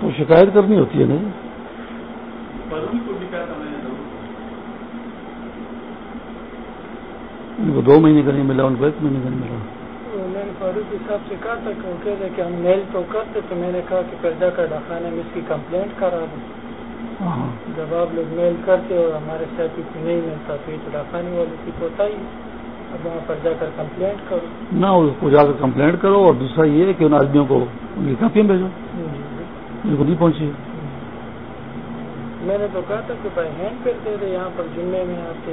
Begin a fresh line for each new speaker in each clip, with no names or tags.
تو شکایت کرنی ہوتی ہے نا ان کو دو مہینے کا نہیں ملا ان کو ایک مہینے کا نہیں ملا۔
میں نے فاروق صاحب سے کہا تھا کہ وہ کہہ رہے کہ ہم میل تو کرتے تو میں نے کہا کہ جا کر ڈاکانے میں اس کی کمپلینٹ کرا دوں ہاں۔ جب آپ لوگ میل کرتے اور ہمارے ساتھ نہیں ملتا تو یہ تو ڈاکانے والے کی ہوتا ہی اب وہاں پر جا کر کمپلینٹ کرو۔
نہ اس کو جا کر کمپلینٹ کرو اور دوسرا یہ ہے کہ ان آدمیوں کو ان کی کاپیاں بھیجو۔ ان کو نہیں پہنچی۔
میں نے تو کہا تھا کہ بھائی ہینڈ دے دے یہاں پر جمعے میں آتے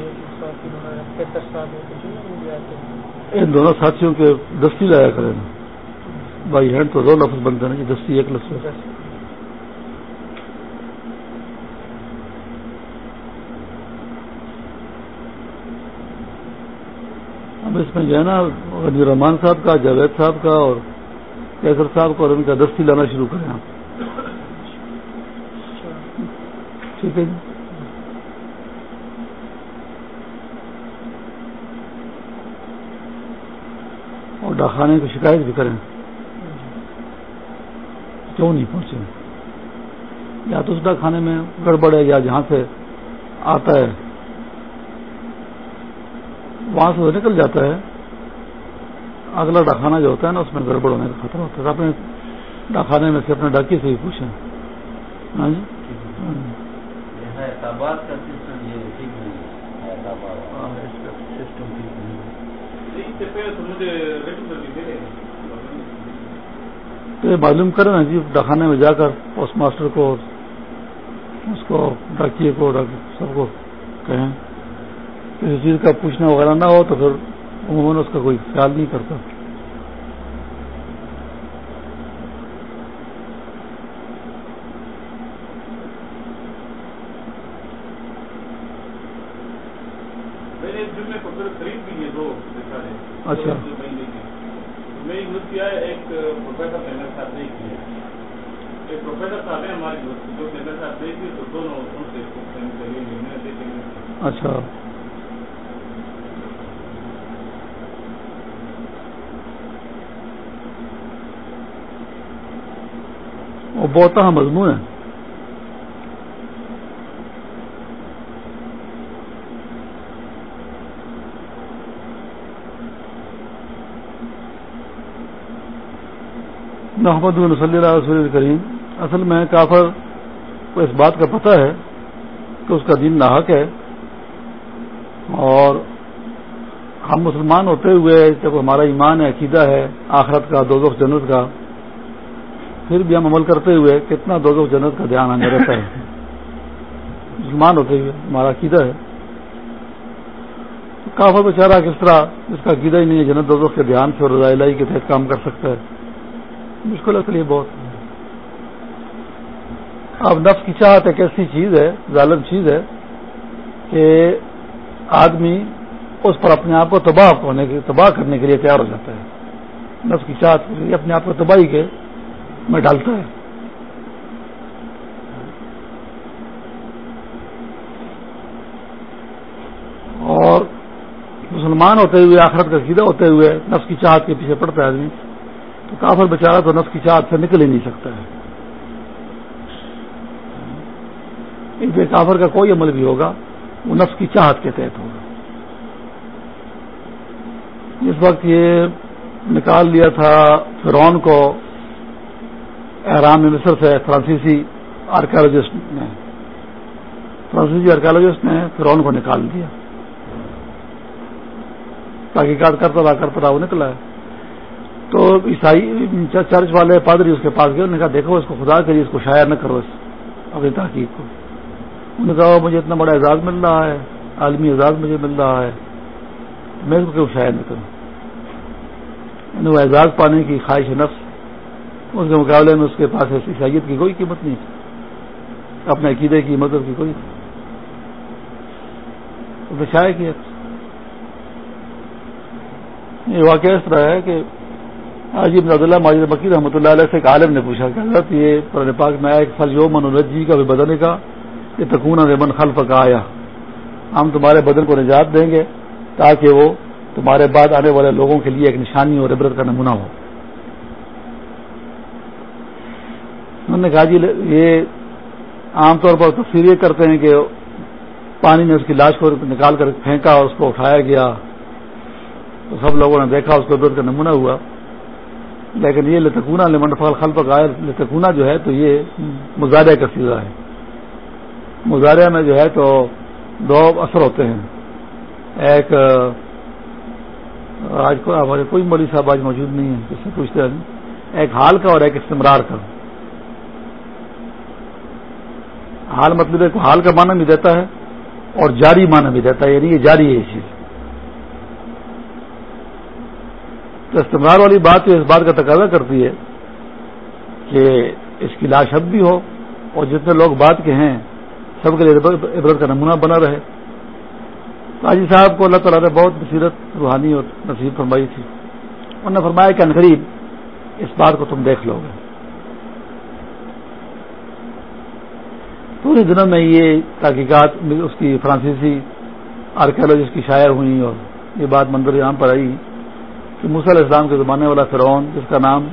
ان دونوں ساتھیوں کے دستی لایا کریں۔ بھائی ہینڈ تو دو لفظ بنتے ہیں دستی ایک لفظ اب اس میں جو ہے نا غنی رحمان صاحب کا جاوید صاحب کا اور کیسر صاحب کا اور ان کا دستی لانا شروع کریں آپ۔ ٹھیک ہے جی۔ ڈاکانے کی شکایت بھی کریں۔ کیوں نہیں پہنچے؟ یا تو اس ڈاکانے میں گڑبڑ ہے یا جہاں سے آتا ہے۔ وہاں سے نکل جاتا ہے۔ اگلا ڈاکانا جو ہوتا ہے نا اس میں گڑبڑ ہونے کا خطرہ ہوتا ہے۔ اپنے ڈاکانے میں سے اپنے ڈاکی سے بھی پوچھیں۔ ہاں جی؟ تو یہ معلوم کریں نا جی ڈاکانے میں جا کر پوسٹ ماسٹر کو اس کو ڈاکیے کو سب کو کہیں۔ کسی چیز کا پوچھنا وغیرہ نہ ہو تو پھر عموماً اس کا کوئی خیال نہیں کرتا اچھا
ایک پروفیسر صاحب نے کیا ایک پروفیسر صاحب ہیں ہمارے جو صاحب دے دیے تو دونوں
اچھا وہ بہت مضمون ہے۔ محمد صلی اللہ رسول کریم، اصل میں کافر کو اس بات کا پتہ ہے کہ اس کا دین ناحق ہے اور ہم مسلمان ہوتے ہوئے جب ہمارا ایمان ہے عقیدہ ہے، آخرت کا دو جنت کا، پھر بھی ہم عمل کرتے ہوئے کتنا دو جنت کا دھیان ہمیں رہتا ہے؟ مسلمان ہوتے ہوئے ہمارا عقیدہ ہے۔ کافر بیچارہ کس طرح جس کا عقیدہ ہی نہیں ہے، جنت دو کے دھیان سے رضا الہی کے تحت کام کر سکتا ہے۔ مشکل کے لیے بہت۔ اب نفس کی چاہت ایک ایسی چیز ہے، ظالم چیز ہے کہ آدمی اس پر اپنے آپ کو تباہ ہونے کے تباہ کرنے کے لیے تیار ہو جاتا ہے۔ نفس کی چاہت کے لیے اپنے آپ کو تباہی کے میں ڈالتا ہے۔ اور مسلمان ہوتے ہوئے، آخرت کا سیدھا ہوتے ہوئے نفس کی چاہت کے پیچھے پڑتا ہے آدمی، تو کافر بچارا تو نفس کی چاہت سے نکل ہی نہیں سکتا ہے۔ اس میں کافر کا کوئی عمل بھی ہوگا، وہ نفس کی چاہت کے تحت ہوگا۔ اس وقت یہ نکال لیا تھا فرون کو، احرام مصر سے فرانسیسی آرکیولوجسٹ نے۔ فرانسیسی آرکیولوجسٹ نے فرون کو نکال دیا۔ تحقیقات کرتا رہا کرتا رہا وہ نکلا ہے۔ تو عیسائی چرچ والے پادری اس کے پاس گئے، انہوں نے کہا، دیکھو اس کو خدا کریے اس کو شاعر نہ کرو، اس اپنی تحقیق کو۔ انہوں نے کہا مجھے اتنا بڑا اعزاز مل رہا ہے، عالمی اعزاز مجھے مل رہا ہے، میں اس کو کیوں شاعر نہ کروں؟ انہیں وہ اعزاز پانے کی خواہش نفس، اس کے مقابلے میں اس کے پاس عیسائیت کی کوئی قیمت نہیں تھی۔ اپنے عقیدے کی مدد کی کوئی۔ شاعر کی یہ واقعہ اس طرح ہے کہ حاجی ابن عبداللہ ماجد بکیر رحمۃ اللہ علیہ سے ایک عالم نے پوچھا کہ حضرت، یہ قرآن پاک میں آیا ایک فل یو منورجی کا بھی بدن کا، یہ تکون رمن خلف کا آیا ہم تمہارے بدن کو نجات دیں گے تاکہ وہ تمہارے بعد آنے والے لوگوں کے لیے ایک نشانی اور عبرت کا نمونہ ہو۔ انہوں نے کہا جی یہ عام طور پر تصویر یہ کرتے ہیں کہ پانی میں اس کی لاش کو نکال کر پھینکا اور اس کو اٹھایا گیا۔ تو سب لوگوں نے دیکھا، اس کو عبرت کا نمونہ ہوا۔ لیکن یہ لتکونا لمن فل خل لتکونا جو ہے تو یہ مظاہرے کا سیزا ہے۔ مظاہرے میں جو ہے تو دو اثر ہوتے ہیں۔ ایک آج کو ہمارے کوئی مولوی صاحب آج موجود نہیں ہے جس سے پوچھتے ہیں۔ ایک حال کا اور ایک استمرار کا۔ حال مطلب ہے حال کا معنی بھی دیتا ہے اور جاری معنی بھی دیتا ہے یعنی یہ جاری ہے یہ چیز۔ تو استعمال والی بات جو اس بات کا تقاضا کرتی ہے کہ اس کی لاش اب بھی ہو اور جتنے لوگ بات کے ہیں، سب کے لیے عبرت کا نمونہ بنا رہے۔ قاضی صاحب کو اللہ تعالیٰ نے بہت بصیرت روحانی اور نصیب فرمائی تھی۔ انہوں نے فرمایا کہ انقریب، اس بات کو تم دیکھ لو گے۔ پورے دنوں میں یہ تحقیقات، اس کی فرانسیسی آرکیولوجسٹ کی شاعر ہوئی اور یہ بات منظر یہاں پر آئی کہ علیہ السلام کے زمانے والا فرعون، جس کا نام،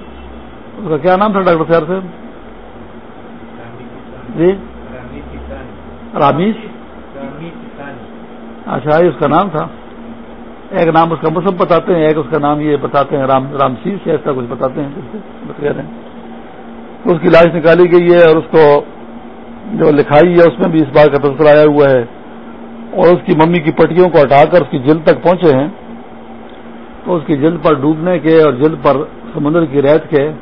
اس کا کیا نام تھا ڈاکٹر سیر سے جی؟ رامیش اچھا اس کا نام تھا۔ ایک نام اس کا مصحف بتاتے ہیں، ایک اس کا نام یہ بتاتے ہیں، رام رام سیس ایسا کچھ بتاتے ہیں اس کی لاش نکالی گئی ہے اور اس کو جو لکھائی ہے، اس میں بھی اس بات کا تذکر آیا ہوا ہے۔ اور اس کی ممی کی پٹیوں کو ہٹا کر اس کی جلد تک پہنچے ہیں۔ تو اس کی جلد پر ڈوبنے کے اور جلد پر سمندر کی ریت کے ہے۔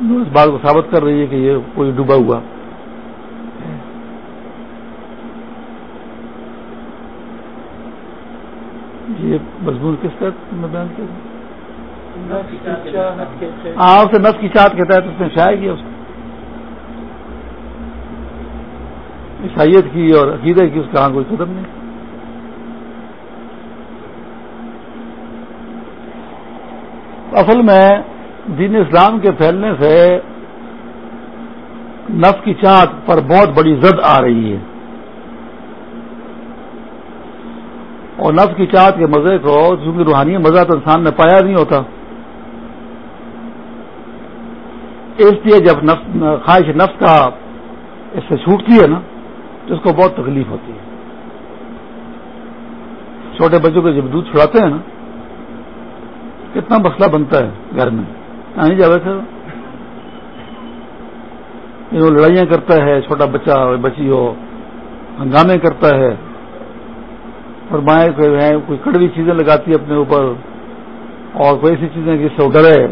اس بات کو ثابت کر رہی ہے کہ یہ کوئی ڈوبا ہوا۔ یہ مضمون کس طرح میں بیان کیا ہاں اسے نس کی چاہت کہتا ہے تو اس نے شائع کیا اس کو۔ عیسائیت کی اور عقیدے کی اس کا کوئی قدم نہیں۔ اصل میں دین اسلام کے پھیلنے سے نف کی چاہت پر بہت بڑی زد آ رہی ہے۔ اور نف کی چاہت کے مزے کو چونکہ روحانی مزہ تو انسان نے پایا نہیں ہوتا۔ اس لیے جب خواہش نفس کا اس سے چھوٹتی ہے نا، تو اس کو بہت تکلیف ہوتی ہے۔ چھوٹے بچوں کو جب دودھ چھڑاتے ہیں نا، کتنا مسئلہ بنتا ہے گھر میں۔ نہیں جا سر وہ لڑائیاں کرتا ہے، چھوٹا بچہ بچی ہو، ہنگامے کرتا ہے۔ اور مائیں کوئی کڑوی چیزیں لگاتی ہے اپنے اوپر اور کوئی ایسی چیزیں جس سے وہ ڈرے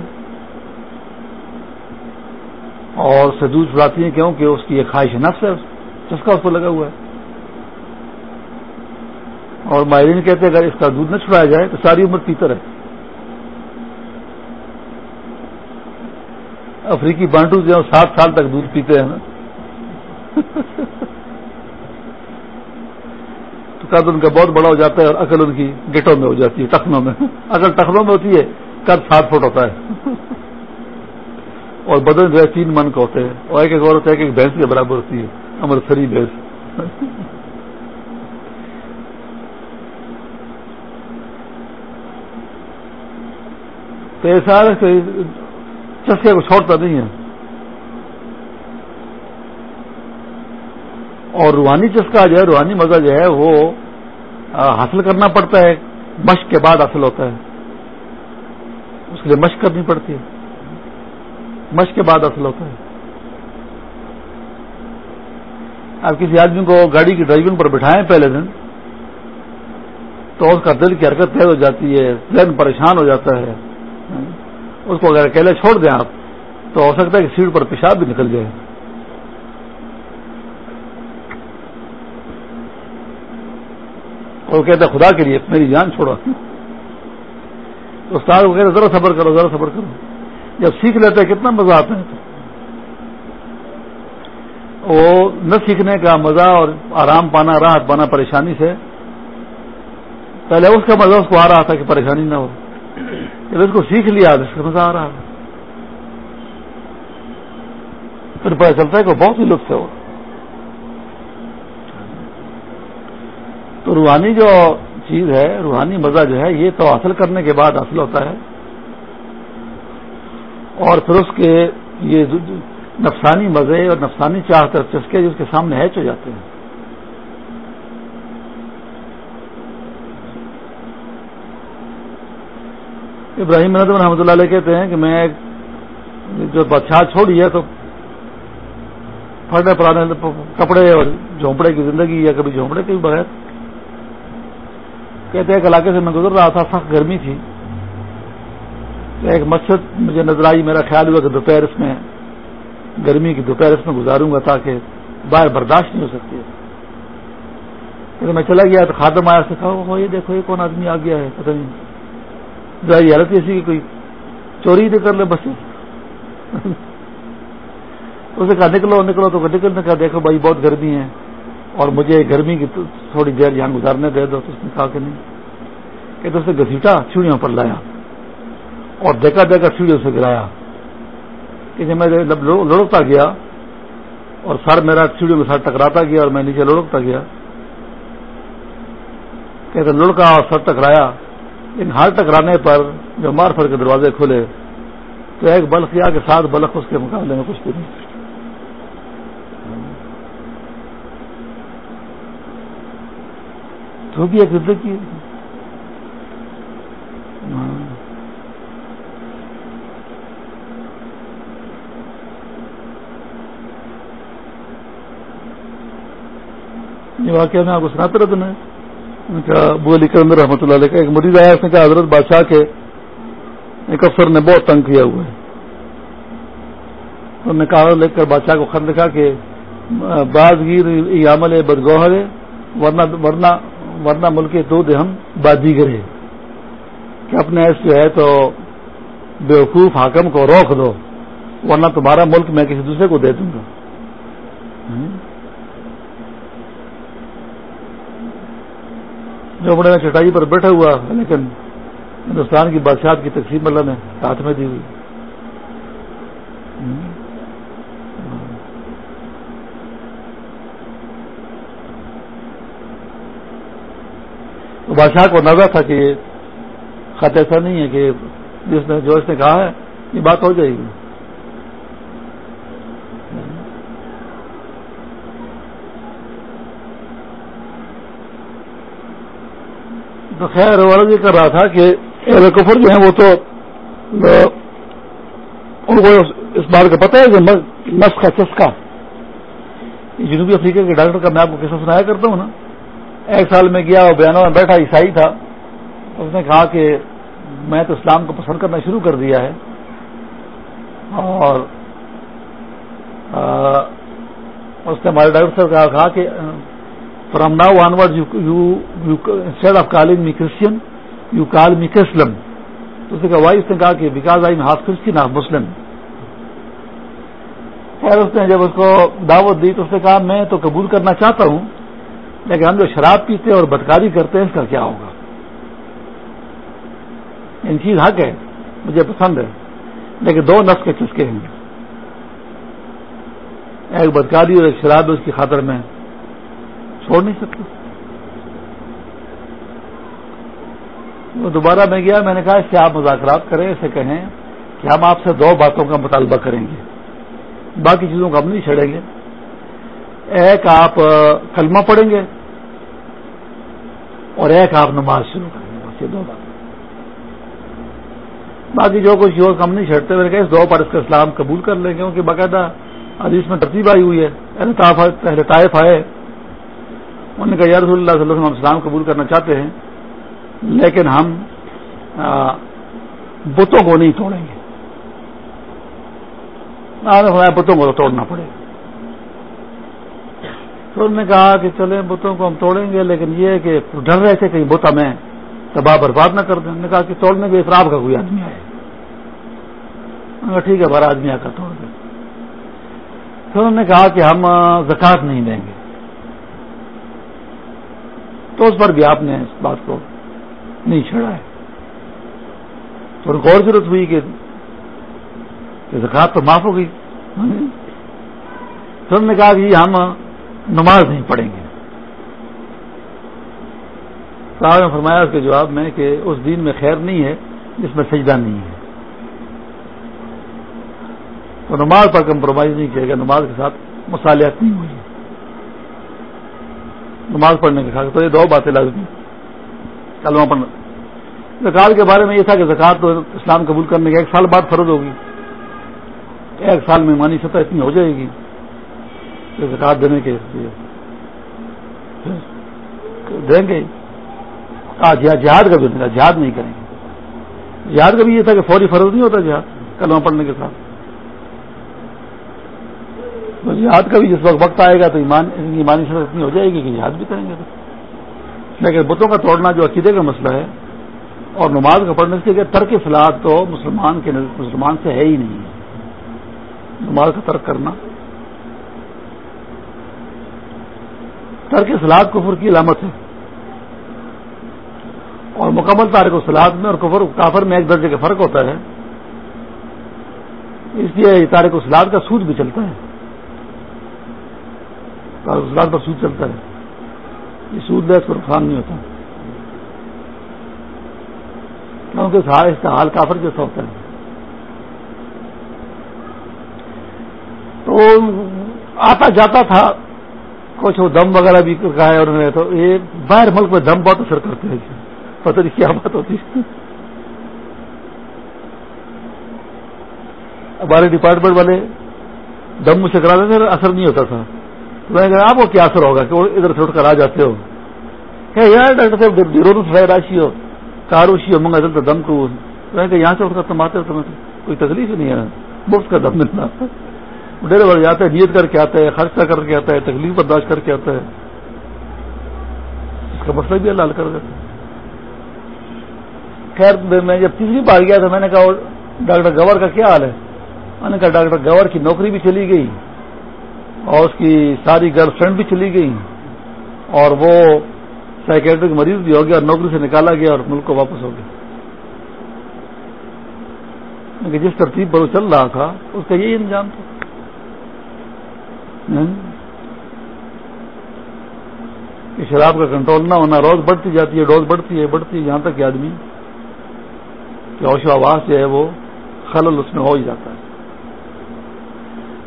اور سے دودھ چھڑاتی ہیں کیوں کہ اس کی ایک خواہش نفس ہے چسکا اس کو لگا ہوا ہے۔ اور ماہرین کہتے ہیں، اگر اس کا دودھ نہ چھڑایا جائے تو ساری عمر پیتا رہے۔ افریقی بانٹو جو سات سال تک دودھ پیتے ہیں نا۔ قد ان کا بہت بڑا ہو جاتا ہے اور عقل ان کی گیٹوں میں ہو جاتی ہے، ٹخنوں میں۔ اگر ٹخنوں میں ہوتی ہے قد سات فٹ ہوتا ہے۔ اور بدن جو ہے تین من کا ہوتے ہیں اور ایک ایک عورت ہے کہ ایک بھینس کے برابر ہوتی ہے امر سری بھینس۔ تو ایسا چسکے کو چھوڑتا نہیں ہے۔ اور روحانی چسکا جو ہے، روحانی مزہ جو ہے، وہ حاصل کرنا پڑتا ہے۔ مشق کے بعد حاصل ہوتا ہے۔ اس کے لیے مشق کرنی پڑتی ہے۔ مشق کے بعد اصل ہوتا ہے۔ آپ کسی آدمی کو گاڑی کی ڈرائیونگ پر بٹھائیں پہلے دن، تو اس کا دل کی حرکت تیز ہو جاتی ہے، ذہن پریشان ہو جاتا ہے۔ اس کو اگر اکیلے چھوڑ دیں آپ، تو ہو سکتا ہے کہ سیٹ پر پیشاب بھی نکل جائے۔ اور کہتے خدا کے لیے میری جان چھوڑو استاد کو کہتے ذرا صبر کرو، ذرا صبر کرو. جب سیکھ لیتے کتنا مزہ آتا ہے وہ نہ سیکھنے کا مزہ اور آرام پانا، راحت پانا پریشانی سے، پہلے اس کا مزہ اس کو آ رہا تھا کہ پریشانی نہ ہو۔ جب اس کو سیکھ لیا، اس کا مزہ آ رہا تھا۔ پھر پتہ چلتا ہے کہ بہت ہی لطف ہے وہ۔ تو روحانی جو چیز ہے، روحانی مزہ جو ہے، یہ تو حاصل کرنے کے بعد حاصل ہوتا ہے۔ اور پھر اس کے یہ نفسانی مزے اور نفسانی چاہت اور چسکے جو اس کے سامنے ہیچ ہو جاتے ہیں۔ ابراہیم ندم رحمۃ اللہ علیہ کہتے ہیں کہ میں جو بادشاہ چھوڑی ہے تو پھٹے پرانے کپڑے اور جھونپڑے کی زندگی یا کبھی جھونپڑے کے بغیر کہتے ایک علاقے سے میں گزر رہا تھا، سخت گرمی تھی۔ تو ایک مسجد، مجھے نظر آئی، میرا خیال ہوا کہ دوپہر اس میں، گرمی کی دوپہر اس میں گزاروں گا تاکہ باہر برداشت نہیں ہو سکتی۔ پھر میں چلا گیا تو خادم آیا سے کہا یہ دیکھو، یہ کون آدمی آ گیا ہے؟ پتہ نہیں۔ ظاہر حالت ایسی کہ کوئی چوری تو کر لے بس۔ اسے کہا، نکلو نکلو تو نکلنے کا دیکھو بھائی، بہت گرمی ہے۔ اور مجھے گرمی کی تھوڑی دیر یہاں گزارنے دے دو، تو اس نے کہا کہ نہیں۔ کہ تو اسے گھسیٹا سیڑھیوں پر لایا اور دیکھا دیکھا سیڑھیوں سے گرایا۔ کہ جب میں لڑکتا گیا اور سر میرا سیڑھیوں کے ساتھ ٹکراتا گیا اور میں نیچے لڑکتا گیا۔ کہتے لڑکا اور سر ٹکرایا۔ لیکن ہاتھ ٹکرانے پر جو مار پھر کے دروازے کھلے تو ایک بلخ کیا کہ سات بلخ اس کے مقابلے میں کچھ بھی نہیں۔ تو بھی ایک ہاں۔ زندگی یہ واقعہ میں آپ کو سناتا رہتا نا۔ ابو علی کرم رحمۃ اللہ علیہ کا ایک مریض آیا، اس نے کہا، حضرت بادشاہ کے ایک افسر نے بہت تنگ کیا ہوا ہے۔ انہوں نے کہا لکھ کر بادشاہ کو خط لکھا کہ بعض گیر عمل بدگوہر ہے، ورنہ ورنہ ورنہ ملک دو ہم بازی گرے کہ اپنے ایس جو ہے تو بیوقوف حاکم کو روک دو، ورنہ تمہارا ملک میں کسی دوسرے کو دے دوں گا۔ جو بڑے میں چٹائی پر بیٹھا ہوا، لیکن ہندوستان کی بادشاہ کی تقسیم اللہ نے ہاتھ میں دی ہوئی۔ تو بادشاہ کو نظر تھا کہ خط ایسا نہیں ہے کہ جس نے جو اس نے کہا ہے، یہ بات ہو جائے گی۔ تو خیر والد یہ کر رہا تھا کہ کفر جو ہیں وہ تو ان کو اس بات کا پتہ ہے کہ نس کا چسکا جنوبی افریقہ کے ڈاکٹر کا میں آپ کو کیسا سنایا کرتا ہوں نا۔ ایک سال میں گیا اور بیانوں میں بیٹھا، عیسائی تھا۔ اس نے کہا کہ میں تو اسلام کو پسند کرنا شروع کر دیا ہے۔ اور اس نے ہمارے ڈاکٹر صاحب کہا کہ from now onward instead of calling me Christian you call me Chrislam تو اس نے کہا وائی اس نے کہا کہ because I half Christian half Muslim خیر اس نے جب اس کو دعوت دی تو اس نے کہا، میں تو قبول کرنا چاہتا ہوں۔ لیکن ہم جو شراب پیتے اور بدکاری کرتے ہیں، اس کا کیا ہوگا؟ ان چیز حق ہے، مجھے پسند ہے۔ لیکن دو نفس کے چسکے ہیں۔ ایک بدکاری اور ایک شراب اس کی خاطر میں چھوڑ نہیں سکتا۔ وہ دوبارہ میں گیا، میں نے کہا اس سے آپ مذاکرات کریں، اسے کہیں کہ ہم آپ سے دو باتوں کا مطالبہ کریں گے۔ باقی چیزوں کو ہم نہیں چھڑیں گے۔ ایک آپ کلمہ پڑھیں گے۔ اور ایک آپ نماز شروع کریں بس یہ دو بات باقی جو کچھ یوگ ہم نہیں چھڑتے ہوئے کہ اس دو پر اس کا اسلام قبول کر لیں گے کیونکہ باقاعدہ حدیث میں ترتیب آئی ہوئی ہے۔ پہلے طائف آئے انہوں نے کہا، یا رسول اللہ صلی اللہ علیہ وسلم، ہم اسلام قبول کرنا چاہتے ہیں، لیکن ہم بتوں کو نہیں توڑیں گے۔ بتوں کو تو توڑنا پڑے گا۔ تو انہوں نے کہا کہ چلیں بتوں کو ہم توڑیں گے، لیکن یہ کہ ڈر رہے تھے کہیں بت ہمیں تباہ برباد نہ کر دیں۔ انہوں نے کہا کہ توڑنے کے افراد کا کوئی آدمی آئے۔ ٹھیک ہے بارہ آدمی آ کر توڑ دیں۔ پھر انہوں نے کہا کہ ہم زکات نہیں دیں گے۔ تو اس پر بھی آپ نے اس بات کو نہیں چھڑا ہے۔ تو ان کو اور ضرورت ہوئی کہ زکات تو معاف ہو گئی۔ ہاں جی۔ تو انہوں نے کہا کہ ہم نماز نہیں پڑھیں گے۔ صاحب نے فرمایا اس کے جواب میں کہ اس دین میں خیر نہیں ہے جس میں سجدہ نہیں ہے۔ تو نماز پر کمپرومائز نہیں کیا گیا، نماز کے ساتھ مصالحت نہیں ہوئی۔ نماز پڑھنے کے خاص تو یہ دو باتیں لازمی کلمہ پڑھنا۔ زکات کے بارے میں یہ تھا کہ زکات تو اسلام قبول کرنے کے ایک سال بعد فرض ہوگی۔ ایک سال میں مانی سطح اتنی ہو جائے گی۔ زکات دینے کے لیے۔ دیں گے۔ جہاد کا بھی جہاد نہیں کریں گے۔ جہاد کا بھی یہ تھا کہ فوری فرض نہیں ہوتا جہاد، کلمہ پڑھنے کے ساتھ۔ تو جہاد کا بھی جس وقت وقت آئے گا تو ایمان، ایمانی سطح اتنی ہو جائے گی کہ جہاد بھی کریں گے۔ تو لیکن بتوں کا توڑنا جو عقیدے کا مسئلہ ہے اور نماز کا پڑھنے سے کہ ترک فلاد تو مسلمان کے مسلمان سے ہے ہی نہیں۔ ہے نماز کا ترک کرنا ترک سلاد کفر کی علامت ہے۔ اور مکمل تارک و سلاد میں اور کفر، کافر میں ایک درجے کا فرق ہوتا ہے۔ اس لیے تارک و سلاد کا سود بھی چلتا ہے۔ تارک و سلاد پر سود چلتا ہے۔ یہ سود لیس پر نقصان نہیں ہوتا۔ کیونکہ اس کا حال کافر جیسا ہوتا ہے۔ تو آتا جاتا تھا۔ کچھ وہ دم وغیرہ بھی کہا ہے انہوں نے تو یہ باہر ملک میں دم بہت اثر کرتے ہیں جی۔ پتہ نہیں کیا بات ہوتی۔ ہمارے ڈپارٹمنٹ والے دم سے کرا دیتے اثر نہیں ہوتا تھا۔ تو میں کہا آپ کو کیا اثر ہوگا کہ وہ ادھر سے اٹھ کر آ جاتے ہو۔ کہ یار ڈاکٹر صاحب ضرورت ہے راشی ہو کاروشی ہو، منگا چلتا دم کو۔ میں کہ یہاں سے اٹھ کر تم آتے ہو، تمہیں کوئی تکلیف نہیں ہے۔ مفت کا دم ملنا ڈیرے بڑھ جاتا ہے نیت کر کے آتا ہے خرچہ کر کے آتا ہے تکلیف برداشت کر کے آتا ہے اس کا مسئلہ بھی اللہ حل کر دیتا خیر، میں جب تیسری بار گیا تھا، میں نے کہا ڈاکٹر گور کا کیا حال ہے؟ میں نے کہا، ڈاکٹر گور کی نوکری بھی چلی گئی، اور اس کی ساری گرل فرینڈ بھی چلی گئی، اور وہ سائکیٹرک مریض بھی ہو گیا، اور نوکری سے نکالا گیا، اور ملک کو واپس ہو گیا۔ جس ترتیب پر وہ چل رہا تھا، اس کا یہی انجام تھا۔ شراب کا کنٹرول نہ ہونا، روز بڑھتی جاتی ہے ڈوز بڑھتی ہے بڑھتی ہے، یہاں تک کہ آدمی کہ اوشو آواز جو ہے وہ خلل اس میں ہو ہی جاتا ہے۔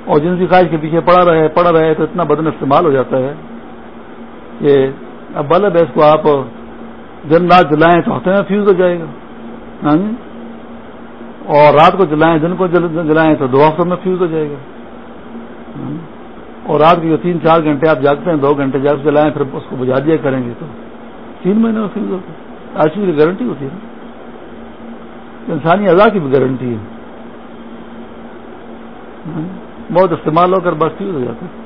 اور جنسی خواہش کے پیچھے پڑا رہے پڑا رہے تو اتنا بدن استعمال ہو جاتا ہے کہ اب بلب ہے اس کو آپ دن رات جلائیں تو ہفتے میں فیوز ہو جائے گا۔ ہاں؟ اور رات کو جلائیں دن کو جلائیں تو دو ہفتوں میں فیوز ہو جائے گا۔ ہاں؟ اور رات کے جو تین چار گھنٹے آپ جاگتے ہیں، دو گھنٹے جاگ جلائیں پھر اس کو بجا دیا کریں گے تو۔ تین مہینے میں فیوز ہوتا ہے آج کی گارنٹی ہوتی ہے۔ انسانی اعضا کی بھی گارنٹی ہے۔ بہت استعمال ہو کر بس فیوز ہو جاتا ہے۔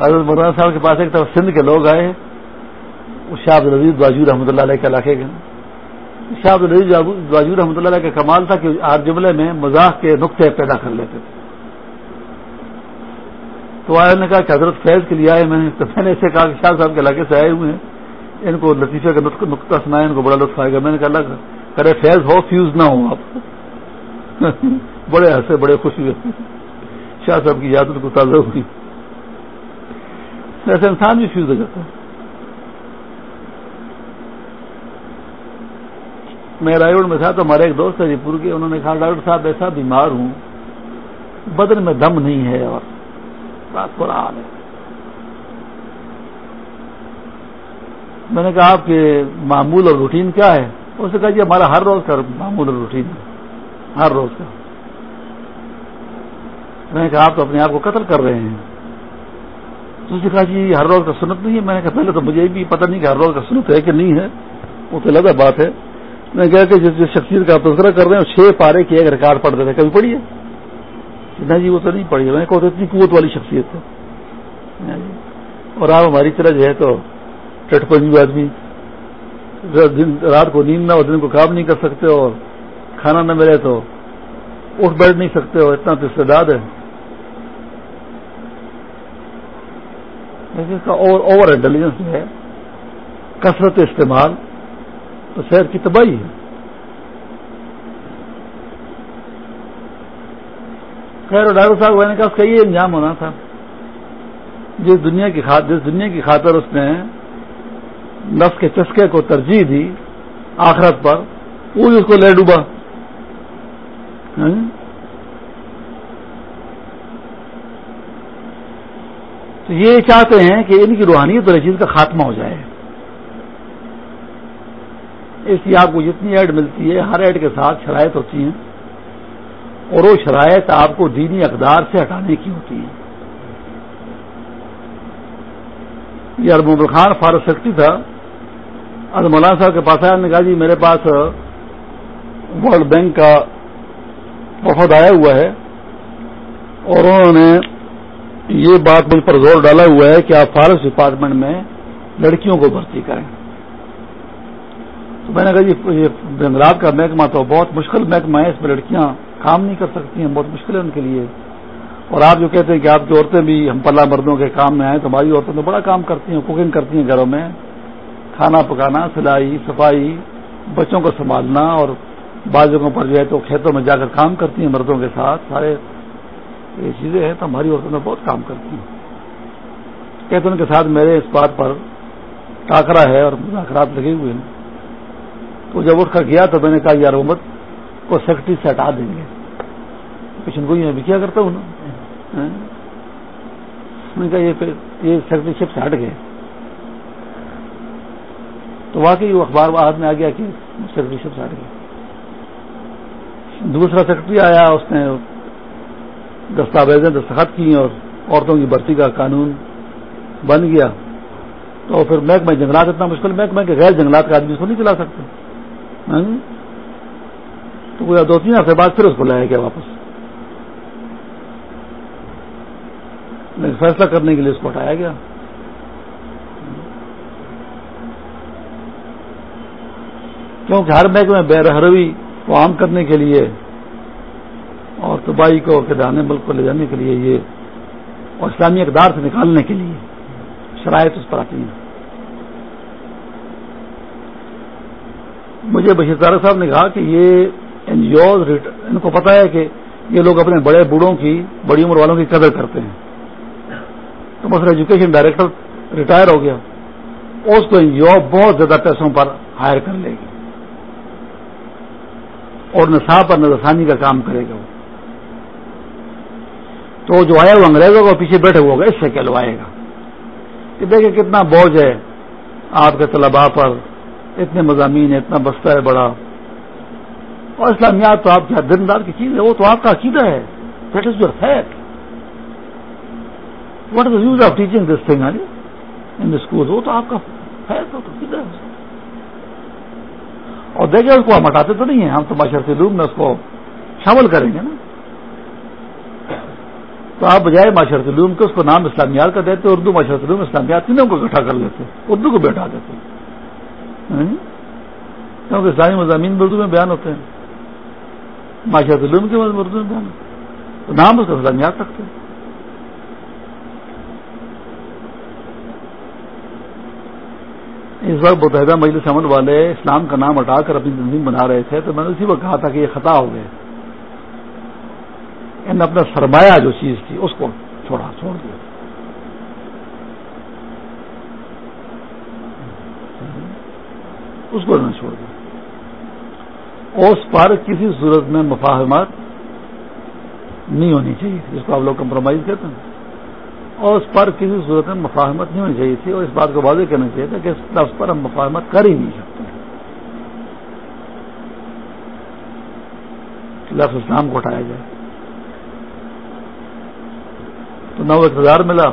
حضرت مولانا صاحب کے پاس ایک طرف سندھ کے لوگ آئے۔ وہ شاہ عبد العزیز باجو رحمۃ اللہ علیہ کے علاقے کے شاہ عبد العزیز رحمۃ اللہ کا کمال تھا کہ ہر جملے میں مزاح کے نقطے پیدا کر لیتے تھے۔ تو آئے نے کہا کہ حضرت فیض کے لیے آئے میں نے، تو میں نے اسے کہا کہ شاہ صاحب کے علاقے سے آئے ہوئے ہیں۔ ان کو لطیفے کا نقطہ سنایا ان کو بڑا لطف آئے گا۔ میں نے کہا، اللہ کرے فیض، ہو فیوز نہ ہو آپ۔ بڑے ہنسے، بڑے خوش ہوئے۔ شاہ صاحب کی یادت کو تازہ ہوئی۔ ایسے انسان بھی فیوز ہو جاتا ہے۔ میں رائے میں تھا تو ہمارے ایک دوست ہے جی پور کے، انہوں نے کہا، ڈاکٹر صاحب ایسا بیمار ہوں، بدن میں دم نہیں ہے اور بات برا حال ہے میں نے کہا، آپ کے معمول اور روٹین کیا ہے؟ اس نے کہا جی ہمارا ہر روز کا معمول اور روٹین ہے۔ ہر روز کا۔ میں نے کہا، آپ تو اپنے آپ کو قتل کر رہے ہیں۔ تو اس نے کہا جی ہر روز کا سنت نہیں ہے۔ میں نے کہا، پہلے تو مجھے بھی پتہ نہیں کہ ہر روز کا سنت ہے کہ نہیں ہے، وہ تو لگا بات ہے۔ میں کہا کہ جس جس شخصیت کا آپ تذکرہ کر رہے ہیں، چھ پارے کی ایک ریکارڈ پڑھ دیتے کبھی پڑھیے نہیں جی وہ تو نہیں پڑھی میں کہا اتنی قوت والی شخصیت ہے۔ جی۔ اور آپ ہماری طرح جو ہے تو ٹٹ پنجو آدمی رات کو نیند نہ ہو، دن کو کام نہیں کر سکتے اور کھانا نہ ملے تو اٹھ بیٹھ نہیں سکتے اور اتنا تو استعداد ہے۔ اس کا اوور انٹیلیجنس جو ہے، کثرت استعمال۔ تو شہر کی تباہی ہے۔ خیر ڈاکٹر صاحب میں نے کہا اس کا یہ انجام ہونا تھا۔ جس دنیا کی خاطر، جس دنیا کی خاطر اس نے نفس کے چسکے کو ترجیح دی آخرت پر، وہ اس کو لے ڈوبا۔ ہاں؟ تو یہ چاہتے ہیں کہ ان کی روحانیت اور چیز کا خاتمہ ہو جائے۔ اس لیے آپ کو جتنی ایڈ ملتی ہے، ہر ایڈ کے ساتھ شرائط ہوتی ہیں۔ اور وہ شرائط آپ کو دینی اقدار سے ہٹانے کی ہوتی ہیں۔ یہ ارب خان فاروق سیکٹری تھا۔ آج مولانا صاحب کے پاس آیا نے کہا جی میرے پاس ورلڈ بینک کا وفد آیا ہوا ہے۔ اور انہوں نے یہ بات مجھ پر زور ڈالا ہوا ہے کہ آپ فارسٹ ڈپارٹمنٹ میں لڑکیوں کو بھرتی کریں۔ تو میں نے کہا یہ جنگلات کا محکمہ تو بہت مشکل محکمہ ہے، اس میں لڑکیاں کام نہیں کر سکتی ہیں، بہت مشکل ہے ان کے لیے۔ اور آپ جو کہتے ہیں کہ آپ کی عورتیں بھی ہم پلہ مردوں کے کام میں آئیں تو ہماری عورتیں تو بڑا کام کرتی ہیں، کوکنگ کرتی ہیں گھروں میں۔ کھانا پکانا، سلائی، صفائی، بچوں کو سنبھالنا اور بعض جگہوں پر جو ہے تو کھیتوں میں جا کر کام کرتی ہیں مردوں کے ساتھ۔ سارے یہ چیزیں ہیں تو ہماری عورتوں میں بہت کام کرتی ہیں۔ کہتے ان کے ساتھ میرے اس بات پر ٹاکرا ہے اور مذاکرات لگے ہوئے ہیں۔ تو جب اٹھ کر گیا تو میں نے کہا، یار حکومت کو سیکٹری سے ہٹا دیں گے۔ کچھ کو میں بھی کیا کرتا ہوں نا۔ ہاں۔ میں نے کہا، یہ سیکٹری شپ سے ہٹ گئے۔ تو واقعی وہ اخبار ہاتھ میں آ گیا کہ سیکرٹری شپ سے ہٹ گیا دوسرا سیکرٹری آیا، اس نے دستاویزیں دستخط کی اور عورتوں کی بھرتی کا قانون بن گیا۔ تو پھر محکمہ جنگلات اتنا مشکل، محکمہ کہ غیر جنگلات کا آدمی اس کو نہیں چلا سکتے ہاں جی؟ تو کوئی دو تین ہفتے بعد پھر اس کو لایا گیا واپس۔ لیکن فیصلہ کرنے کے لیے اس کو ہٹایا گیا۔ کیونکہ ہر محکمے میں بے رہروی کو عام کرنے کے لیے اور تباہی کو کردانے ملک کو لے جانے کے لیے یہ اور اسلامی اقدار سے نکالنے کے لیے شرائط اس پر آتی ہیں۔ مجھے بشیر طارق صاحب نے کہا کہ یہ این جی اوز ان کو پتا ہے کہ یہ لوگ اپنے بڑے بوڑھوں کی، بڑی عمر والوں کی قدر کرتے ہیں۔ تو مثلا ایجوکیشن ڈائریکٹر ریٹائر ہو گیا۔ اس کو این جی او بہت زیادہ پیسوں پر ہائر کر لے گی۔ اور نصاب پر نظرثانی کا کام کرے گا وہ۔ تو جو آیا وہ انگریزوں کو پیچھے بیٹھے ہوگا، اس سے کیا لوائے گا؟ کہ دیکھیں کتنا بوجھ ہے۔ آپ کے طلباء پر اتنے مضامین ہے اتنا بستہ ہے بڑا۔ اور اسلامیات تو آپ کے دن دار کی چیز ہے، وہ تو آپ کا عقیدہ ہے۔ That is your fact what is use of teaching this thing in school وہ تو آپ کا فیکٹ عقیدہ ہے۔ اور دیکھیں اس کو ہم ہٹاتے تو نہیں ہیں۔ ہم تو معاشرتی علوم میں اس کو شامل کریں گے نا۔ تو آپ بجائے معاشرتی علوم کے اس کو نام اسلامیات کا دیتے، اردو معاشرتی علوم اسلامیات تینوں کو اکٹھا کر لیتے، اردو کو بیٹھا دیتے۔ کیونکہ اسلامی مضامین اردو میں بیان ہوتے ہیں۔ معاشرت علوم کے اردو میں بیان ہوتے تو نام اس کا اسلامیات رکھتے ہیں۔ اس وقت متحدہ مجلس عمل والے اسلام کا نام ہٹا کر اپنی زندگی بنا رہے تھے، تو میں نے اسی وقت کہا تھا کہ یہ خطا ہو گئے۔ ان اپنا سرمایہ جو چیز تھی، اس کو چھوڑا، چھوڑ دیا۔ اس کو انہوں نے چھوڑ دیا اس پر کسی صورت میں مفاہمت نہیں ہونی چاہیے جس کو آپ لوگ کمپرومائز کہتے ہیں۔ اور اس پر کسی صورت میں مفاہمت نہیں ہونی چاہیے تھی، اور اس بات کو واضح کرنا چاہیے تھا کہ اس لفظ پر ہم مفاہمت کر ہی نہیں سکتے۔ لفظ اسلام کو اٹھایا جائے۔ تو نہ وہ اقتدار ملا،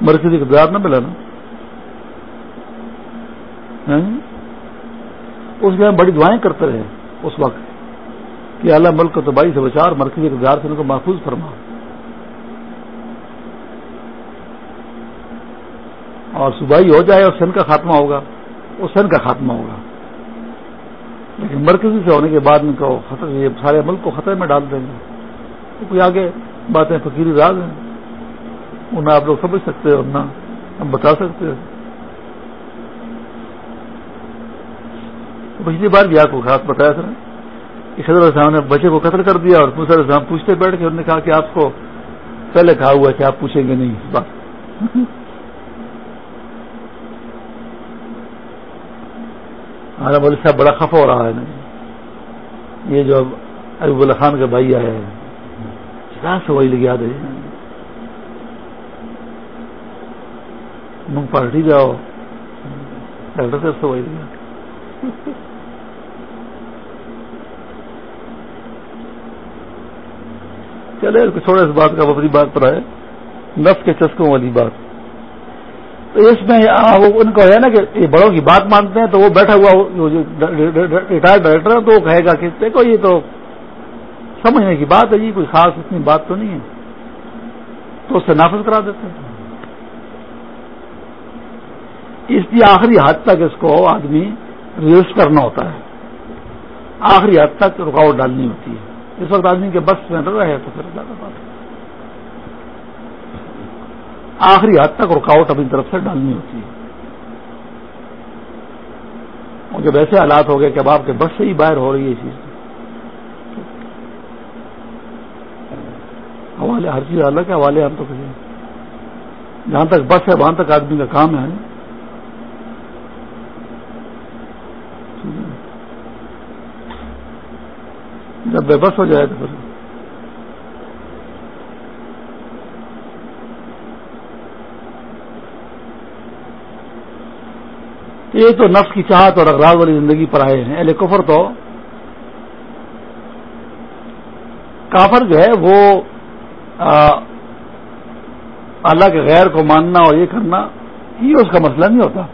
مرکزی اقتدار نہ ملا نا۔ ہاں؟ اس لیے ہم بڑی دعائیں کرتے رہے اس وقت کہ اللہ ملک کو تباہی سے بچا اور مرکزی اقتدار سے ان کو محفوظ فرما۔ اور صوبائی ہو جائے اور سن کا خاتمہ ہوگا، وہ سن کا خاتمہ ہوگا۔ لیکن مرکزی سے ہونے کے بعد ان کو خطر یہ سارے ملک کو خطرے میں ڈال دیں گے۔ تو کوئی آگے باتیں فقیری راز ہیں انہیں آپ لوگ سمجھ سکتے اور نہ ہم بتا سکتے۔ ہیں پچھلی بار بھی آپ کو خاص بتایا تھا کہ خضر السلام نے بچے کو قتل کر دیا اور دوسرے السلام پوچھتے بیٹھ کے انہوں نے کہا کہ آپ کو پہلے کہا ہوا کہ آپ پوچھیں گے نہیں اس بات ہمارا مولوی صاحب بڑا خفا ہو رہا ہے نا۔ یہ جو اب ابو اللہ خان کا بھائی آیا ہے۔ کہاں سے وہی لگی یاد ہے؟ منگ پارٹی جاؤ۔ ڈاکٹر سے وہی لگا چلے چھوڑے، اس بات کا اپنی بات پر آئے۔ نفس کے چسکوں والی بات۔ تو اس میں ان کو ہے نا کہ یہ بڑوں کی بات مانتے ہیں تو وہ بیٹھا ہوا ریٹائرڈ ڈائریکٹر ہے، تو وہ کہے گا کہ دیکھو، یہ تو سمجھنے کی بات ہے، یہ کوئی خاص اتنی بات تو نہیں ہے۔ تو اس سے نافذ کرا دیتے ہیں۔ اس لیے آخری حد تک اس کو آدمی ریوز کرنا ہوتا ہے۔ آخری حد تک رکاوٹ ڈالنی ہوتی ہے۔ اس وقت آدمی کے بس میں رہے تو پھر زیادہ بات آخری حد تک رکاوٹ اپنی طرف سے ڈالنی ہوتی ہے۔ اور جب ایسے حالات ہو گئے کہ اب آپ کے بس سے ہی باہر ہو رہی ہے اس چیز، حوالے ہر چیز الگ ہے، حوالے ہم تو کہیں۔ جہاں تک بس ہے، وہاں تک آدمی کا کام ہے۔ جب بے بس ہو جائے تو پھر یہ تو نفس کی چاہت اور اغراض والی زندگی پر آئے ہیں۔ اہل کفر تو کافر جو ہے وہ اللہ کے غیر کو ماننا اور یہ کرنا یہ اس کا مسئلہ نہیں ہوتا۔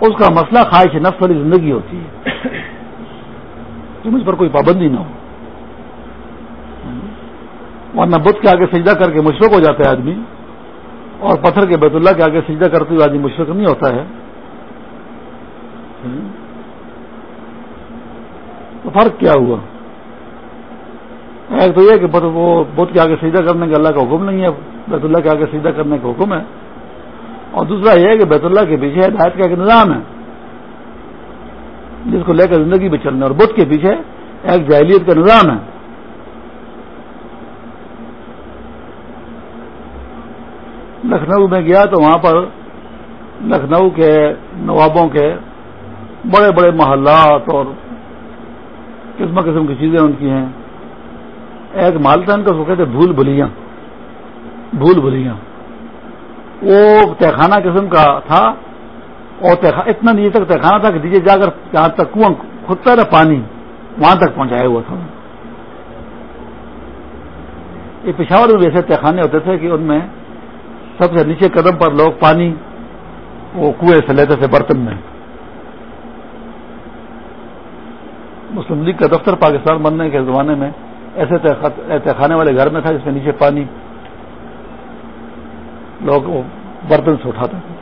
اس کا مسئلہ خواہش نفس والی زندگی ہوتی ہے۔ کہ مجھ پر کوئی پابندی نہ ہو۔ ورنہ بدھ کے آگے سجدہ کر کے مشرق ہو جاتا ہے آدمی، اور پتھر کے بیت اللہ کے آگے سجدہ کرتے ہوئے آدمی مشرق نہیں ہوتا ہے۔ تو فرق کیا ہوا؟ ایک تو یہ کہ وہ بدھ کے آگے سجدہ کرنے کا اللہ کا حکم نہیں ہے، بیت اللہ کے آگے سجدہ کرنے کا حکم ہے۔ اور دوسرا یہ ہے کہ بیت اللہ کے پیچھے ہدایت کا ایک نظام ہے۔ جس کو لے کر زندگی میں چلنا اور بدھ کے پیچھے ایک جاہلیت کا نظام ہے۔ لکھنؤ میں گیا تو وہاں پر لکھنؤ کے نوابوں کے بڑے بڑے محلات اور قسم قسم کی چیزیں ان کی ہیں۔ ایک تھا ان کا وہ کہتے بھول بھلیاں۔ بھول بھلیاں۔ وہ تہخانہ قسم کا تھا۔ اور اتنا نیچے تک تہخانہ تھا کہ نیچے جا کر جہاں تک کنواں کھدتا رہا پانی وہاں تک پہنچایا ہوا تھا۔ یہ پشاور میں ایسے تہخانے ہوتے تھے کہ ان میں سب سے نیچے قدم پر لوگ پانی وہ کنویں سے لیتے تھے برتن میں۔ مسلم لیگ کا دفتر پاکستان بننے کے زمانے میں ایسے تہخانے والے گھر میں تھا جس میں نیچے پانی لوگ برتن سے اٹھاتے تھے۔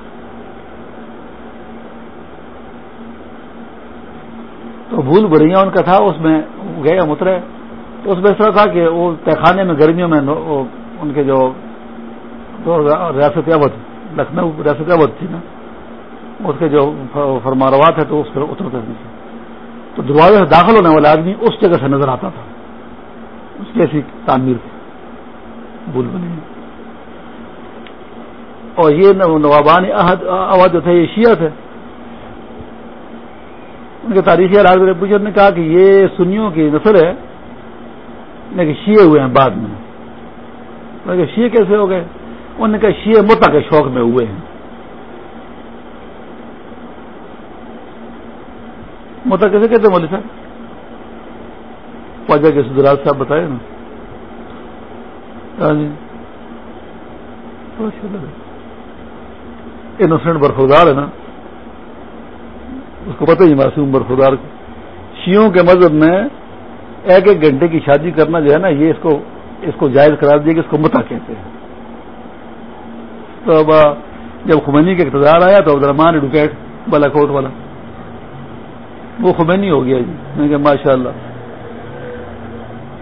تو بھول بڑھیا ان کا تھا، اس میں گئے ہم اترے تو اس میں اس طرح تھا کہ وہ تہخانے میں، گرمیوں میں ان کے جو ریاست ابد لکھنؤ ریاست ابد تھی نا، اس کے جو فرماروات ہے تو اس پر اترتے نیچے تو دروازے سے داخل ہونے والا آدمی اس جگہ سے نظر آتا تھا۔ اس کی ایسی تعمیر تھی۔ بھول بنی اور یہ نوابان آواز جو تھے، یہ شیعہ تھے۔ ان کے تاریخی علاج پوچھر نے کہا کہ یہ سنیوں کی نسل ہے لیکن شیعہ ہوئے ہیں بعد میں۔ شیعہ کیسے ہو گئے؟ انہوں نے کہا شیعہ متا کے شوق میں ہوئے ہیں۔ متا کیسے کہتے ہیں مولوی صاحب؟ خواجہ کے سدراج صاحب بتائے نا۔ ہاں جی۔ برفردار ہے نا۔ اس کو پتہ ہی معصوم برفردار شیوں کے مذہب میں ایک ایک گھنٹے کی شادی کرنا جو ہے نا، یہ اس کو اس کو جائز قرار دیا کہ اس کو متا کہتے ہیں۔ تو اب جب خمینی کا اقتدار آیا تو عبدالرحمان ایڈوکیٹ بالا کوٹ والا۔ وہ خمینی ہو گیا جی۔ میں کہ ماشاء اللہ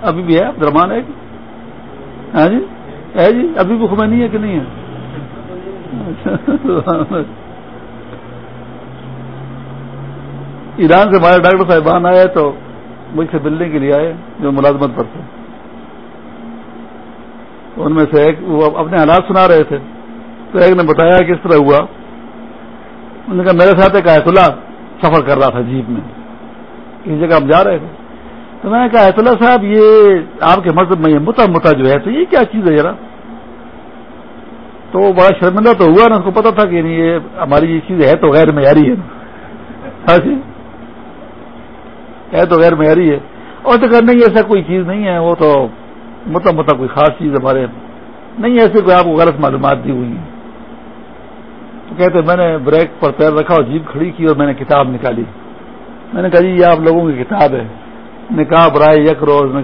ابھی بھی ہے عبدالرحمان ہے ہاں جی؟ ہے جی؟ ابھی بھی خمینی ہے کہ نہیں ہے؟ اچھا۔ ایران سے ہمارے ڈاکٹر صاحبان آئے تو مجھ سے ملنے کے لیے آئے جو ملازمت پر تھے۔ ان میں سے ایک وہ اپنے حالات سنا رہے تھے۔ تو ایک نے بتایا کس طرح ہوا۔ انہوں نے کہا میرے ساتھ ایک آیت اللہ سفر کر رہا تھا جیپ میں۔ کسی جگہ ہم جا رہے تھے۔ تو میں نے کہا، آیت اللہ صاحب، یہ آپ کے مذہب میں یہ متا متا جو ہے، تو یہ کیا چیز ہے ذرا تو بڑا شرمندہ تو ہوا نا، اس کو پتا تھا کہ نہیں، یہ ہماری یہ چیز ہے تو غیر معیاری ہے۔ ہاں جی۔ ہے تو غیر معیاری ہے۔ اور تو کرنے کی ایسا کوئی چیز نہیں ہے، وہ تو متا متا کوئی خاص چیز ہمارے نہیں، ایسے کوئی آپ کو غلط معلومات دی ہوئی ہیں۔ تو کہتے میں نے بریک پر پیر رکھا اور جیپ کھڑی کی اور میں نے کتاب نکالی۔ میں نے کہا جی یہ آپ لوگوں کی کتاب ہے۔ نکاح برائے یک روز،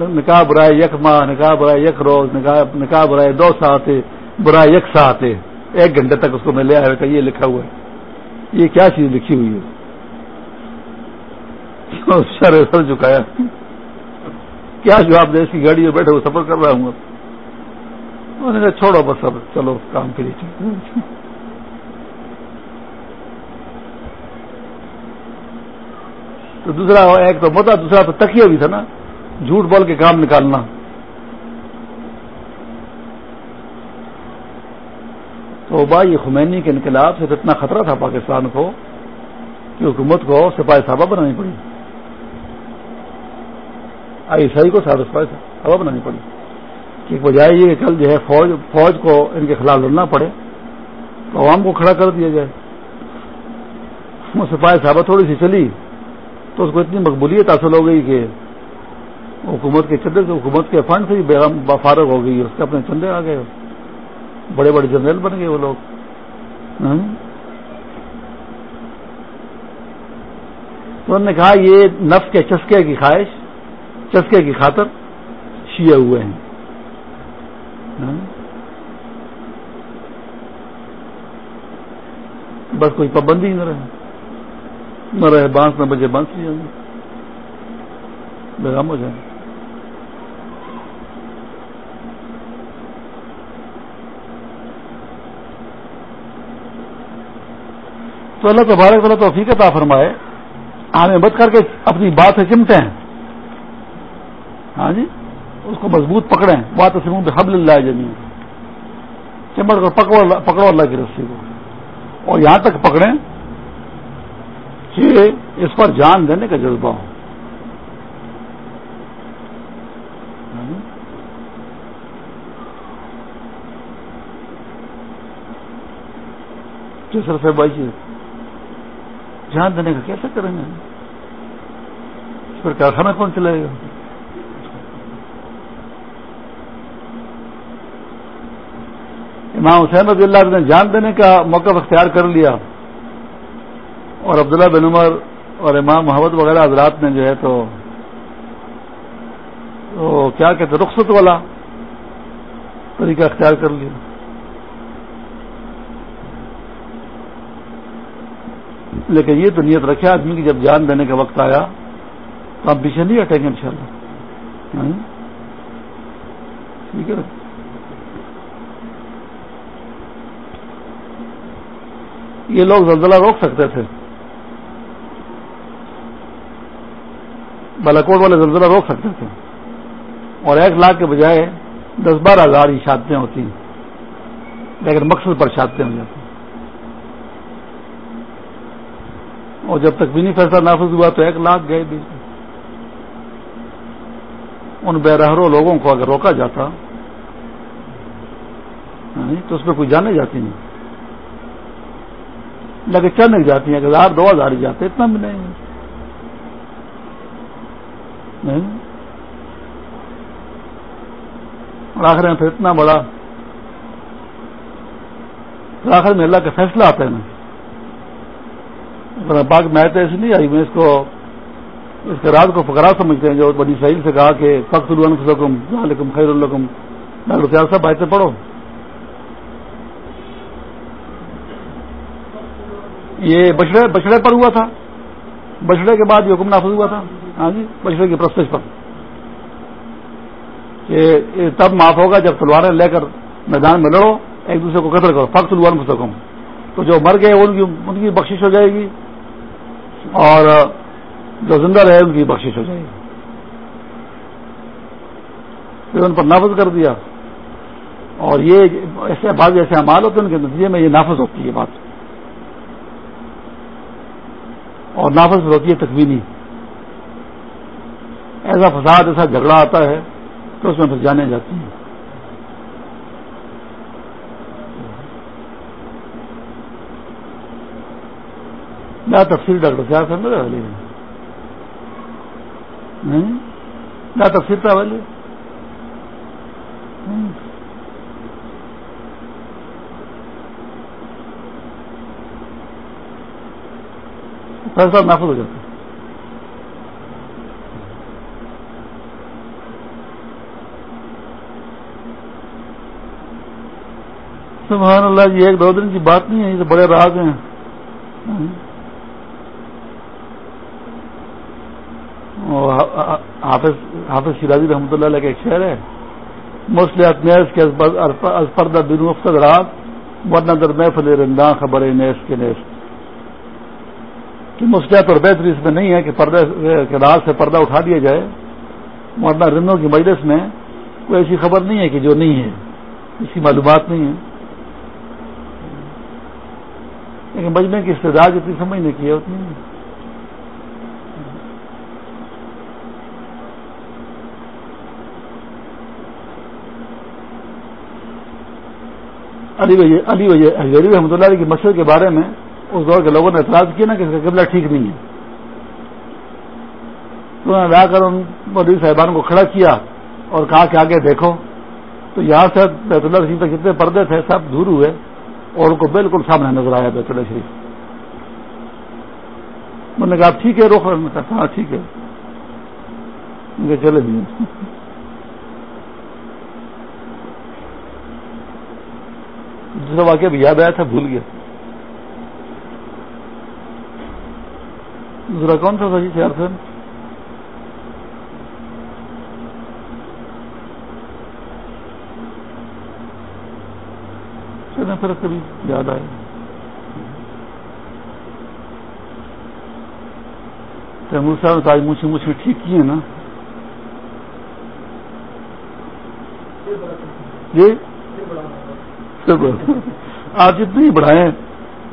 نکاح برائے یک ماہ، نکاح برائے یک روز، نکاح برائے دو ساتھ برائے یک ساتھ ایک گھنٹے تک اس کو میں لے آیا کہ یہ لکھا ہوا ہے۔ یہ کیا چیز لکھی ہوئی ہے؟ سر سر چکایا کیا جواب دے اس کی گاڑی میں بیٹھے ہوئے سفر کر رہا ہوں انہوں نے کہا، چھوڑو بس اب، چلو کام کے لیے تو دوسرا ایک تو متا دوسرا تو تکیہ بھی تھا نا۔ جھوٹ بول کے کام نکالنا۔ تو بھائی خمینی کے انقلاب سے اتنا خطرہ تھا پاکستان کو کہ حکومت کو سپاہی صاحبہ بنانی پڑی۔ عیسائی کو سپاہی صاحبہ بنانی پڑی کہ بجائے یہ کہ کل جو ہے فوج فوج کو ان کے خلاف لڑنا پڑے۔ تو عوام کو کھڑا کر دیا جائے۔ وہ سپاہی صاحبہ تھوڑی سی چلی۔ تو اس کو اتنی مقبولیت حاصل ہو گئی کہ حکومت کے چندے سے حکومت کے فنڈ سے ہی فارغ ہو گئی۔ اس کے اپنے چندے آ گئے۔ بڑے بڑے جنرل بن گئے وہ لوگ۔ ہاں؟ تو انہوں نے کہا یہ نفس کے چسکے کی خواہش چسکے کی خاطر شیے ہوئے ہیں۔ ہاں؟ بس کوئی پابندی نہ رہے۔ نہ رہے بانس، نہ بجے بانس لیا بیگام ہو جائیں۔ تو اللہ تبارک والا توفیق عطا فرمائے۔ ہمیں بت کر کے اپنی بات سے چمٹے ہیں۔ ہاں جی؟ اس کو مضبوط پکڑیں. بات سے منہ حبل اللہ جمی چمٹ کر پکڑو اللہ کی رسی کو. اور یہاں تک پکڑیں کہ اس پر جان دینے کا جذبہ ہو. سر صاحب بھائی جی, جی، جان دینے کا کیسے کریں گے؟ اس پر کارخانہ کون چلائے گا؟ امام حسین رضی اللہ نے جان دینے کا موقع اختیار کر لیا اور عبداللہ بن عمر اور امام محمد وغیرہ حضرات نے جو ہے تو کیا کہتے رخصت والا طریقہ اختیار کر لیا۔ لیکن یہ تو نیت رکھے آدمی کی، جب جان دینے کا وقت آیا تو آپ پیچھے نہیں ہٹیں گے ان شاء اللہ ہاں؟ ٹھیک ہے۔ یہ لوگ زلزلہ روک سکتے تھے۔ بالاکوٹ والے زلزلہ روک سکتے تھے۔ اور ایک لاکھ کے بجائے دس بارہ ہزار ہی شادتیں ہوتی ہیں۔ لیکن مقصد پر شادتیں ہو جاتی ہیں۔ اور جب تک بھی نہیں فیصلہ نافذ ہوا تو ایک لاکھ گئے بھی۔ ان بے لوگوں کو اگر روکا جاتا تو اس میں کوئی جانے جاتی نہیں۔ لیکن چند جاتی ہیں؟ ہزار، دو ہزار ہی جاتے اتنا بھی نہیں۔ اور آخر میں پھر اتنا بڑا۔ آخر میں اللہ کا فیصلہ آتا ہے نا۔ باغ میں آئے ایسی نہیں آئی، میں اس کو، اس کے رات کو فکرا سمجھتے ہیں جو بڑی صحیح سے کہا کہ فخر الحکم خیر الحکم ڈاکٹر صاحب آئے پڑھو۔ یہ بچڑے بچڑے پر ہوا تھا۔ بچڑے کے بعد یہ حکم نافذ ہوا تھا۔ ہاں جی بچڑے کی پرستش پر۔ کہ تب معاف ہوگا جب تلواریں لے کر میدان میں لڑو، ایک دوسرے کو قتل کرو۔ فخت الوان مسکم تو جو مر گئے، ان کی ان کی بخشش ہو جائے گی۔ اور جو زندہ رہے، ان کی بخشش ہو جائے گی۔ پھر ان پر نافذ کر دیا۔ اور یہ ایسے بعض ایسے امال ہوتے ہیں، ان کے نتیجے میں یہ نافذ ہوتی ہے بات۔ اور نافذ ہوتی ہے تکوینی۔ ایسا فساد، ایسا جھگڑا آتا ہے تو اس میں پھر جانے جاتی ہیں۔ نہ تفصیل ڈاکٹر صاحب سمجھ والی نہ تفصیل تھا والی فیصلہ محفوظ ہو جاتا ہے سبحان اللہ جی ایک دو دن کی بات نہیں ہے، یہ تو بڑے راز ہیں۔ حافظ حافظ شیرازی رحمۃ اللہ علیہ کا ایک شہر ہے۔ مسلح نیس کے پردہ دن افسد رات، ورنہ در محفل رنداں خبر نیس کے نیس۔ کہ مسلحت اور بہتری اس میں نہیں ہے کہ پردے کے راز سے پردہ اٹھا دیا جائے۔ ورنہ رندوں کی مجلس میں کوئی ایسی خبر نہیں ہے کہ جو نہیں ہے۔ اس کی معلومات نہیں ہے۔ لیکن بجنے کی استداد جتنی سمجھ نہیں کی ہے، اتنی علی علی غریب رحمۃ اللہ علیہ کی مسجد کے بارے میں اس دور کے لوگوں نے اعتراض کیا نا کہ اس کا قبلہ ٹھیک نہیں ہے۔ تو انہوں نے لا کر ان مودی صاحبان کو کھڑا کیا اور کہا کہ آگے دیکھو۔ تو یہاں سے بیت اللہ رسیم تک جتنے پردے تھے سب دور ہوئے اور ان کو بالکل سامنے نظر آیا بیت اللہ شریف۔ میں نے کہا ٹھیک ہے روک رہا ہاں ٹھیک ہے۔ چلے بھی دوسرا واقعہ بھی یاد آیا تھا، بھول گیا۔ دوسرا کون سا تھا جی چار سر پھر کبھی یاد آئے تیمور صاحب نے آج مجھے مجھے ٹھیک کیے نا جی آپ جتنی بڑھائیں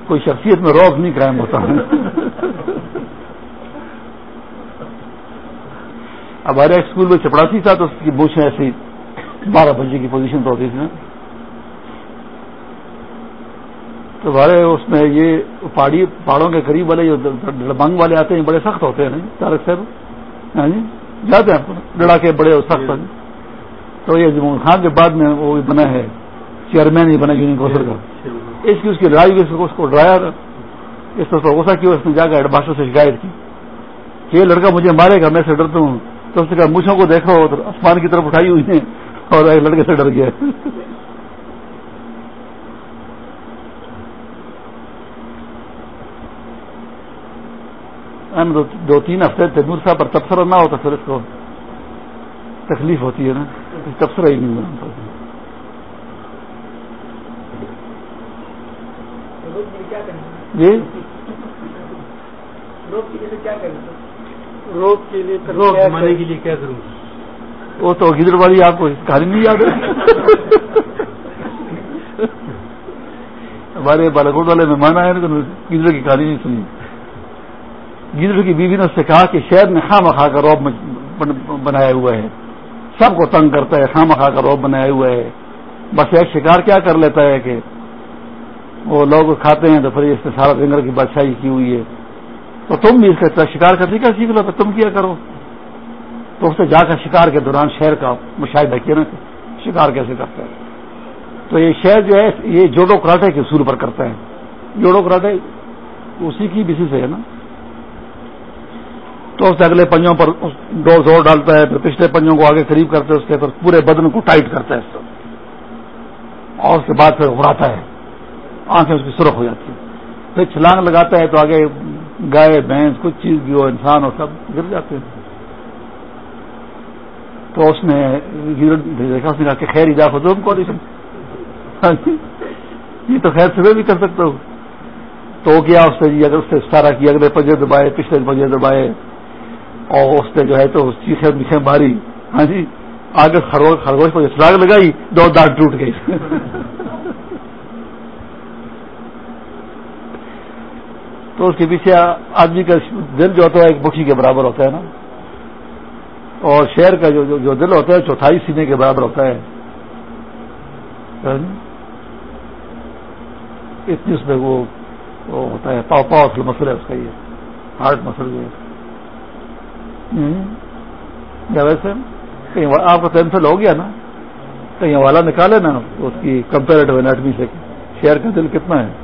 کوئی شخصیت میں روک نہیں قائم ہوتا ہے ہمارے ایک اسکول میں چپڑاسی تھا تو اس کی بوچھیں ایسی بارہ بجے کی پوزیشن پہ ہوتی تھی تو ہمارے اس میں یہ پہاڑی پہاڑوں کے قریب والے جو بنگ والے آتے ہیں بڑے سخت ہوتے ہیں تارک جی، صاحب؟ ہاں جی جاتے ہیں لڑا کے بڑے سخت تو یہ جمون خان کے بعد میں وہ بنا ہے، چیئرمین ہی بنا یونین کا۔ اس کی اس کی لڑائی اس کو ڈرایا اس طرح غصہ کیا، اس نے جا کر ہیڈ ماسٹر سے شکایت کی کہ یہ لڑکا مجھے مارے گا، میں سے ڈرتا ہوں۔ تو اس نے کہا مچھوں کو دیکھو آسمان کی طرف اٹھائی ہوئی ہیں اور ایک لڑکے سے ڈر گیا دو تین ہفتے تیمور صاحب پر تبصرہ نہ ہوتا پھر اس کو تکلیف ہوتی ہے نا۔ تبصرہ ہی نہیں بنتا جی؟
روک کے لیے
کے لیے کیا کروں
وہ تو گدڑ والی آپ کو کہانی نہیں یاد ہے؟ ہمارے بالاکوٹ والے مہمان آئے نا گدڑ کی کہانی نہیں سنی۔ گدڑ کی بیوی نے اس سے کہا کہ شہر نے خام خا کا روب بنایا ہوا ہے۔ سب کو تنگ کرتا ہے خام خا کا روب بنایا ہوا ہے۔ بس ایک شکار کیا کر لیتا ہے کہ وہ لوگ کھاتے ہیں تو پھر اس نے سارا جنگل کی بادشاہی کی ہوئی ہے۔ تو تم بھی اس کا شکار کرنے کا سیکھ لو تو تم کیا کرو؟ تو اس سے جا کر شکار کے دوران شہر کا مشاہدہ کیا نا، شکار کیسے کرتا ہے؟ تو یہ شہر جو ہے، یہ جوڈو کراٹے کے اصول پر کرتا ہے۔ جوڈو کراٹے اسی کی بسی سے ہے نا۔ تو اس سے اگلے پنجوں پر دو زور ڈالتا ہے، پھر پچھلے پنجوں کو آگے قریب کرتے ہے اس کے پھر پورے بدن کو ٹائٹ کرتا ہے۔ اور اس کے بعد پھر اڑاتا ہے، آنکھیں اس کی سرخ ہو جاتی ہے پھر چھلانگ لگاتا ہے تو آگے گائے، بھینس، کچھ چیز بھی ہو، انسان ہو، سب گر جاتے ہیں۔ تو اس نے اس نے کہا کہ خیر ادا تم کو یہ تو خیر سے بھی کر سکتا ہوں۔ تو کیا، اس نے جی اگر اس نے سارا کیا اگلے پنجے دبائے، پچھلے پنجے دبائے، اور اس نے جو ہے تو چیخیں میخیں ماری۔ ہاں جی آگے خرگوش پر سراغ لگائی، دو دانت ٹوٹ گئی تو اس کے پیچھے آدمی کا دل جو ہوتا ہے ایک بکھی کے برابر ہوتا ہے نا۔ اور شہر کا جو جو دل ہوتا ہے چوتھائی سینے کے برابر ہوتا ہے۔ ہاں جی۔ اتنی اس میں وہ ہوتا ہے، پاؤ پاؤ اصل ہے اس کا یہ۔ ہارٹ مسل جو ہے۔ ہاں جی۔ یا ویسے کہیں آپ کا پینسل ہو گیا نا۔ کہیں والا نکالے نا اس کی کمپیریٹو انیٹمی سے شہر کا دل کتنا ہے۔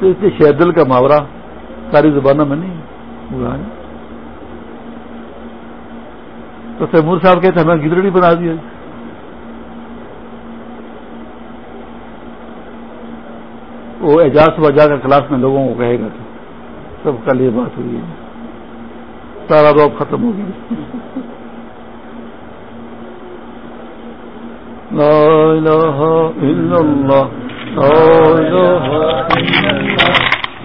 تو اس لیے شہر دل کا محاورہ ساری زبانوں میں نہیں تو تیمور صاحب کہتے ہمیں گدڑی بنا دیا وہ اعجاز و جا کر کلاس میں لوگوں کو کہے گا کہ سب کل یہ بات ہوئی ہے۔ سارا روب ختم ہو گیا۔ لا الہ الا اللہ۔ لا الہ